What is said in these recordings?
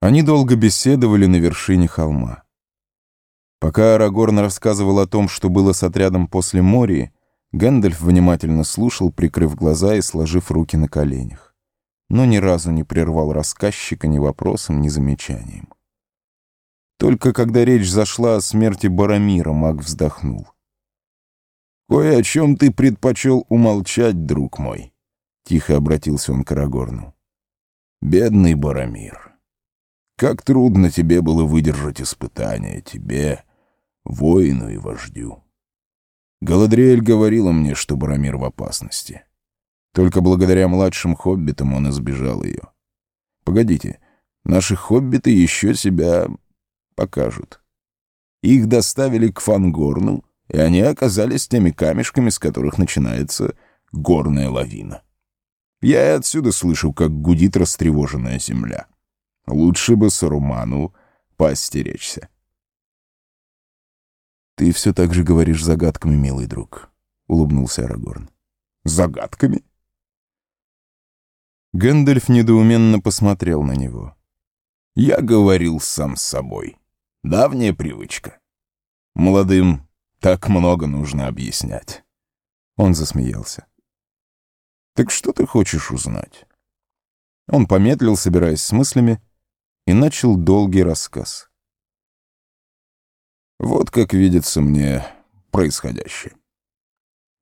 Они долго беседовали на вершине холма. Пока Арагорн рассказывал о том, что было с отрядом после Мории, Гэндальф внимательно слушал, прикрыв глаза и сложив руки на коленях. Но ни разу не прервал рассказчика ни вопросом, ни замечанием. Только когда речь зашла о смерти Барамира, маг вздохнул. «Кое о чем ты предпочел умолчать, друг мой», — тихо обратился он к Арагорну. «Бедный Барамир». Как трудно тебе было выдержать испытания, тебе, воину и вождю. Галадриэль говорила мне, что Барамир в опасности. Только благодаря младшим хоббитам он избежал ее. Погодите, наши хоббиты еще себя покажут. Их доставили к Фангорну, и они оказались теми камешками, с которых начинается горная лавина. Я и отсюда слышу, как гудит растревоженная земля. Лучше бы Саруману поостеречься. «Ты все так же говоришь загадками, милый друг», — улыбнулся Арагорн. «Загадками?» Гэндальф недоуменно посмотрел на него. «Я говорил сам с собой. Давняя привычка. Молодым так много нужно объяснять». Он засмеялся. «Так что ты хочешь узнать?» Он помедлил, собираясь с мыслями, и начал долгий рассказ. Вот как видится мне происходящее.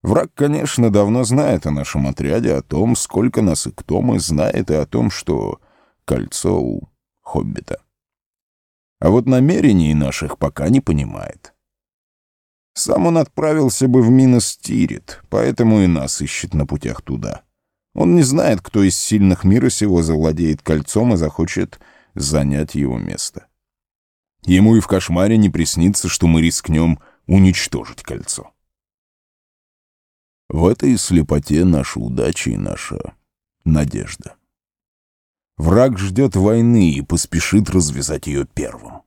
Враг, конечно, давно знает о нашем отряде, о том, сколько нас и кто мы, знает и о том, что кольцо у Хоббита. А вот намерений наших пока не понимает. Сам он отправился бы в Минос Тирит, поэтому и нас ищет на путях туда. Он не знает, кто из сильных мира сего завладеет кольцом и захочет занять его место. Ему и в кошмаре не приснится, что мы рискнем уничтожить кольцо. В этой слепоте наша удача и наша надежда. Враг ждет войны и поспешит развязать ее первым.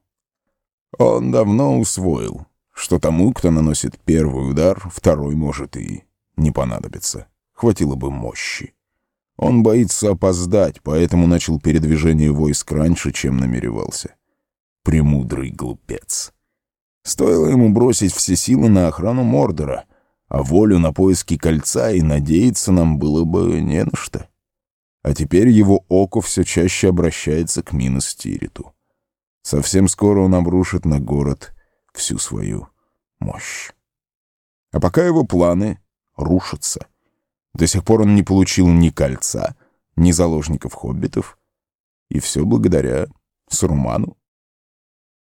Он давно усвоил, что тому, кто наносит первый удар, второй может и не понадобиться. Хватило бы мощи. Он боится опоздать, поэтому начал передвижение войск раньше, чем намеревался. Премудрый глупец. Стоило ему бросить все силы на охрану Мордора, а волю на поиски кольца, и надеяться нам было бы не на что. А теперь его око все чаще обращается к Минос Тириту. Совсем скоро он обрушит на город всю свою мощь. А пока его планы рушатся — до сих пор он не получил ни кольца, ни заложников хоббитов. И все благодаря Сурману.